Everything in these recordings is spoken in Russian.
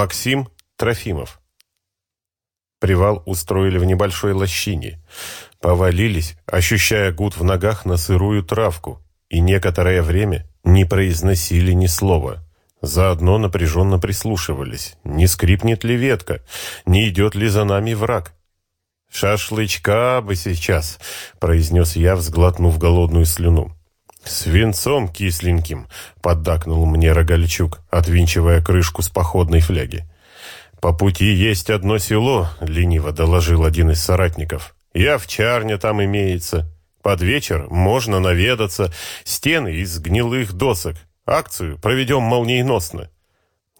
Максим Трофимов. Привал устроили в небольшой лощине. Повалились, ощущая гуд в ногах на сырую травку, и некоторое время не произносили ни слова. Заодно напряженно прислушивались, не скрипнет ли ветка, не идет ли за нами враг. «Шашлычка бы сейчас», — произнес я, взглотнув голодную слюну. «Свинцом кисленьким», — поддакнул мне Рогальчук, отвинчивая крышку с походной фляги. «По пути есть одно село», — лениво доложил один из соратников. «И овчарня там имеется. Под вечер можно наведаться. Стены из гнилых досок. Акцию проведем молниеносно».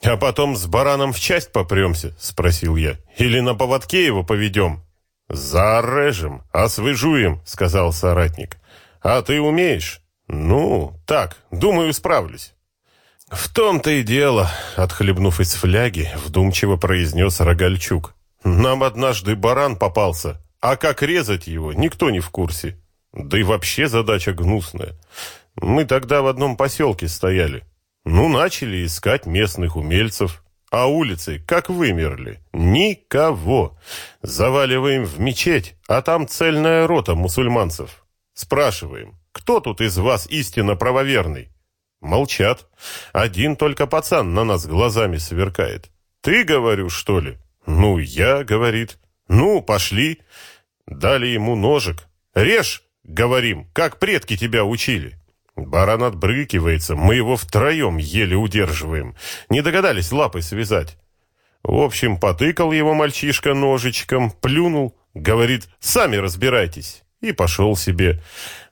«А потом с бараном в часть попремся?» — спросил я. «Или на поводке его поведем?» «Зарежем, освежуем», — сказал соратник. «А ты умеешь?» «Ну, так, думаю, справлюсь». «В том-то и дело», — отхлебнув из фляги, вдумчиво произнес Рогальчук. «Нам однажды баран попался, а как резать его, никто не в курсе. Да и вообще задача гнусная. Мы тогда в одном поселке стояли. Ну, начали искать местных умельцев, а улицы как вымерли. Никого. Заваливаем в мечеть, а там цельная рота мусульманцев. Спрашиваем, кто тут из вас истинно правоверный? Молчат. Один только пацан на нас глазами сверкает. Ты, говорю, что ли? Ну, я, говорит. Ну, пошли. Дали ему ножик. Режь, говорим, как предки тебя учили. Баран отбрыкивается, мы его втроем еле удерживаем. Не догадались лапы связать. В общем, потыкал его мальчишка ножичком, плюнул, говорит, сами разбирайтесь и пошел себе.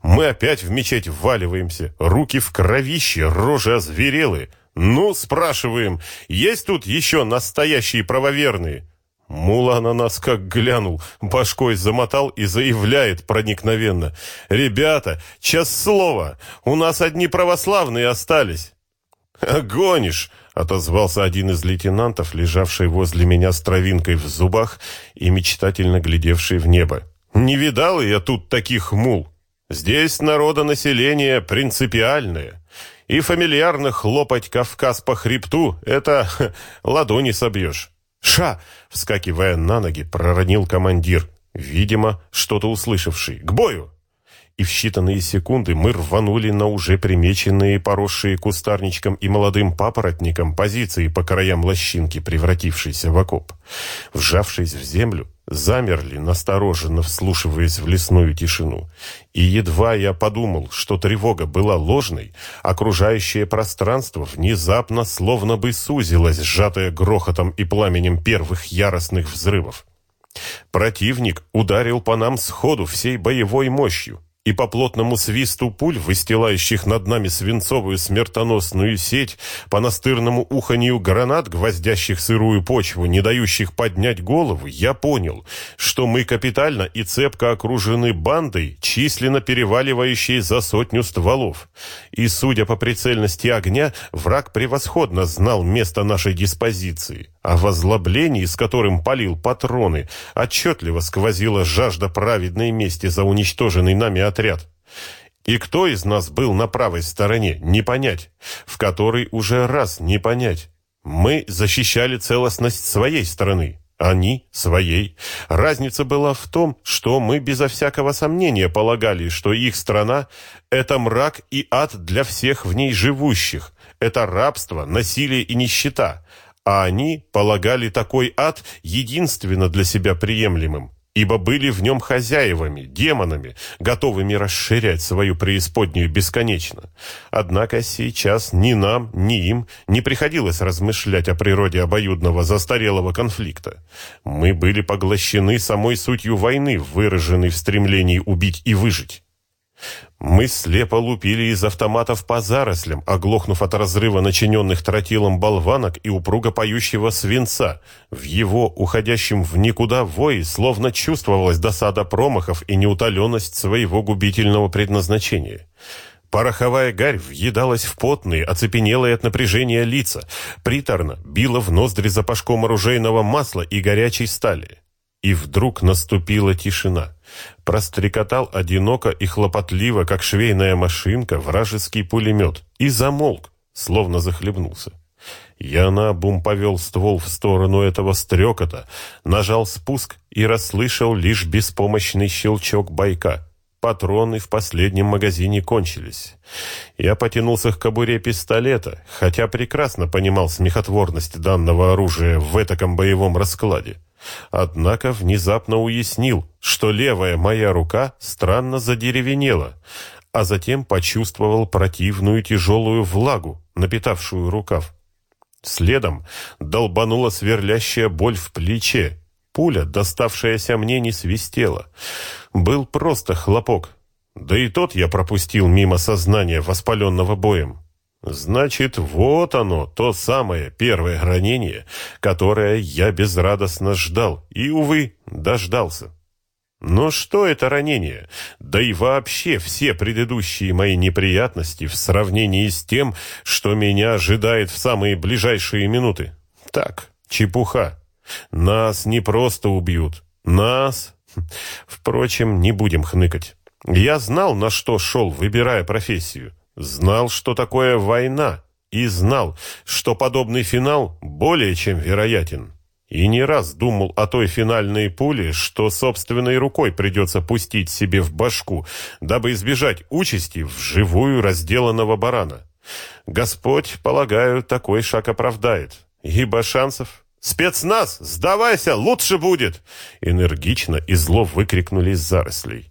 Мы опять в мечеть вваливаемся, руки в кровище, рожи озверелые. Ну, спрашиваем, есть тут еще настоящие правоверные? Мула на нас как глянул, башкой замотал и заявляет проникновенно. «Ребята, час слова, у нас одни православные остались». «Гонишь!» — отозвался один из лейтенантов, лежавший возле меня с травинкой в зубах и мечтательно глядевший в небо. Не видал я тут таких мул. Здесь народонаселение принципиальное. И фамильярно хлопать Кавказ по хребту — это ладони собьешь. «Ша!» — вскакивая на ноги, проронил командир, видимо, что-то услышавший. «К бою!» И в считанные секунды мы рванули на уже примеченные, поросшие кустарничком и молодым папоротником позиции по краям лощинки, превратившейся в окоп. Вжавшись в землю, замерли, настороженно вслушиваясь в лесную тишину. И едва я подумал, что тревога была ложной, окружающее пространство внезапно словно бы сузилось, сжатое грохотом и пламенем первых яростных взрывов. Противник ударил по нам сходу всей боевой мощью и по плотному свисту пуль, выстилающих над нами свинцовую смертоносную сеть, по настырному уханью гранат, гвоздящих сырую почву, не дающих поднять голову, я понял, что мы капитально и цепко окружены бандой, численно переваливающей за сотню стволов. И, судя по прицельности огня, враг превосходно знал место нашей диспозиции а в озлоблении, с которым полил патроны, отчетливо сквозила жажда праведной мести за уничтоженный нами отряд. И кто из нас был на правой стороне, не понять, в которой уже раз не понять. Мы защищали целостность своей страны, они – своей. Разница была в том, что мы безо всякого сомнения полагали, что их страна – это мрак и ад для всех в ней живущих, это рабство, насилие и нищета – а они полагали такой ад единственно для себя приемлемым, ибо были в нем хозяевами, демонами, готовыми расширять свою преисподнюю бесконечно. Однако сейчас ни нам, ни им не приходилось размышлять о природе обоюдного застарелого конфликта. Мы были поглощены самой сутью войны, выраженной в стремлении убить и выжить. Мы слепо лупили из автоматов по зарослям, оглохнув от разрыва начиненных тротилом болванок и упруго поющего свинца. В его уходящем в никуда вое словно чувствовалась досада промахов и неутоленность своего губительного предназначения. Пороховая гарь въедалась в потные, оцепенелые от напряжения лица, приторно била в ноздри запашком оружейного масла и горячей стали. И вдруг наступила тишина. Прострекотал одиноко и хлопотливо, как швейная машинка, вражеский пулемет, и замолк, словно захлебнулся. Я наобум повел ствол в сторону этого стрекота, нажал спуск и расслышал лишь беспомощный щелчок байка. Патроны в последнем магазине кончились. Я потянулся к кобуре пистолета, хотя прекрасно понимал смехотворность данного оружия в этаком боевом раскладе. Однако внезапно уяснил, что левая моя рука странно задеревенела, а затем почувствовал противную тяжелую влагу, напитавшую рукав. Следом долбанула сверлящая боль в плече. Пуля, доставшаяся мне, не свистела. Был просто хлопок. Да и тот я пропустил мимо сознания, воспаленного боем. Значит, вот оно, то самое первое ранение, которое я безрадостно ждал и, увы, дождался. Но что это ранение? Да и вообще все предыдущие мои неприятности в сравнении с тем, что меня ожидает в самые ближайшие минуты. Так, чепуха. Нас не просто убьют. Нас... Впрочем, не будем хныкать. Я знал, на что шел, выбирая профессию. Знал, что такое война. И знал, что подобный финал более чем вероятен. И не раз думал о той финальной пуле, что собственной рукой придется пустить себе в башку, дабы избежать участи в живую разделанного барана. Господь, полагаю, такой шаг оправдает. Ибо шансов... «Спецназ, сдавайся, лучше будет!» Энергично и зло выкрикнули из зарослей.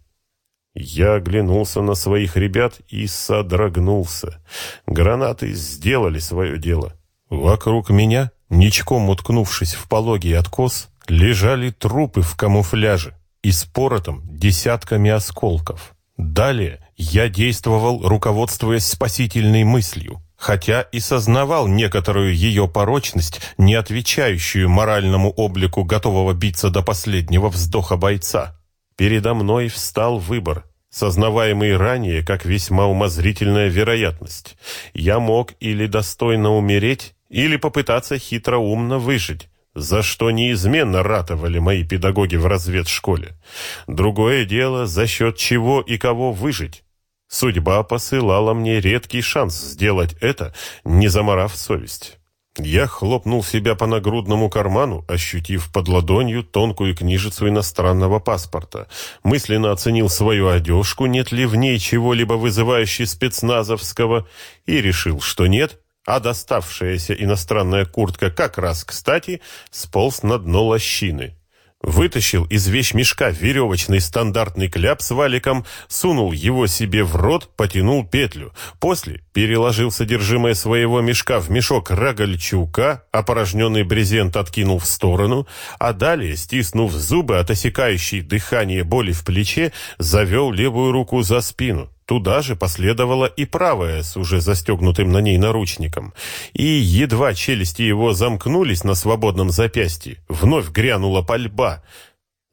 Я оглянулся на своих ребят и содрогнулся. Гранаты сделали свое дело. Вокруг меня Ничком уткнувшись в пологий откос, лежали трупы в камуфляже и с поротом десятками осколков. Далее я действовал, руководствуясь спасительной мыслью, хотя и сознавал некоторую ее порочность, не отвечающую моральному облику готового биться до последнего вздоха бойца. Передо мной встал выбор, сознаваемый ранее как весьма умозрительная вероятность. Я мог или достойно умереть, или попытаться хитроумно выжить, за что неизменно ратовали мои педагоги в разведшколе. Другое дело, за счет чего и кого выжить. Судьба посылала мне редкий шанс сделать это, не заморав совесть. Я хлопнул себя по нагрудному карману, ощутив под ладонью тонкую книжицу иностранного паспорта. Мысленно оценил свою одежку, нет ли в ней чего-либо вызывающего спецназовского, и решил, что нет, а доставшаяся иностранная куртка как раз кстати сполз на дно лощины. Вытащил из вещмешка веревочный стандартный кляп с валиком, сунул его себе в рот, потянул петлю. После переложил содержимое своего мешка в мешок Рогольчука, опорожненный брезент откинул в сторону, а далее, стиснув зубы от осекающей дыхание боли в плече, завел левую руку за спину. Туда же последовала и правая с уже застегнутым на ней наручником. И едва челюсти его замкнулись на свободном запястье, вновь грянула пальба.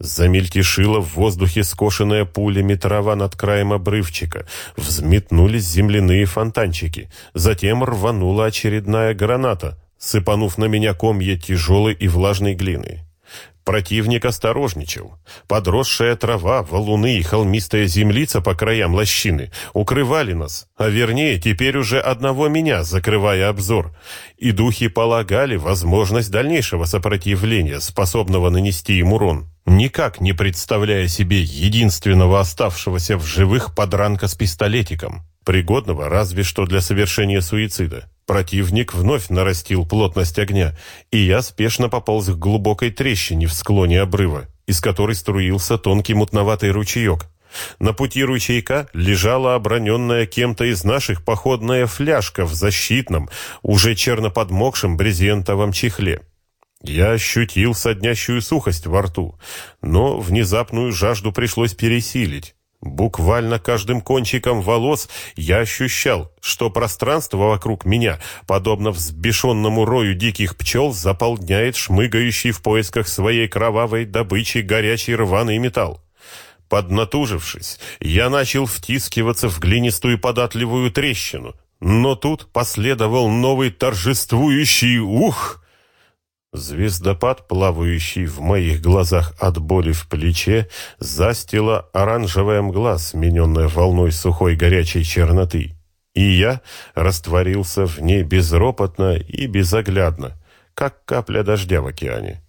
Замельтешила в воздухе скошенная пулями трава над краем обрывчика. Взметнулись земляные фонтанчики. Затем рванула очередная граната, сыпанув на меня комья тяжелой и влажной глины. Противник осторожничал. Подросшая трава, валуны и холмистая землица по краям лощины укрывали нас, а вернее, теперь уже одного меня, закрывая обзор. И духи полагали возможность дальнейшего сопротивления, способного нанести им урон, никак не представляя себе единственного оставшегося в живых подранка с пистолетиком, пригодного разве что для совершения суицида. Противник вновь нарастил плотность огня, и я спешно пополз к глубокой трещине в склоне обрыва, из которой струился тонкий мутноватый ручеек. На пути ручейка лежала оброненная кем-то из наших походная фляжка в защитном, уже черно подмокшем брезентовом чехле. Я ощутил соднящую сухость во рту, но внезапную жажду пришлось пересилить. Буквально каждым кончиком волос я ощущал, что пространство вокруг меня, подобно взбешенному рою диких пчел, заполняет шмыгающий в поисках своей кровавой добычи горячий рваный металл. Поднатужившись, я начал втискиваться в глинистую податливую трещину, но тут последовал новый торжествующий «ух!» Звездопад, плавающий в моих глазах от боли в плече, застила оранжевая мгла, смененная волной сухой горячей черноты. и я растворился в ней безропотно и безоглядно, как капля дождя в океане.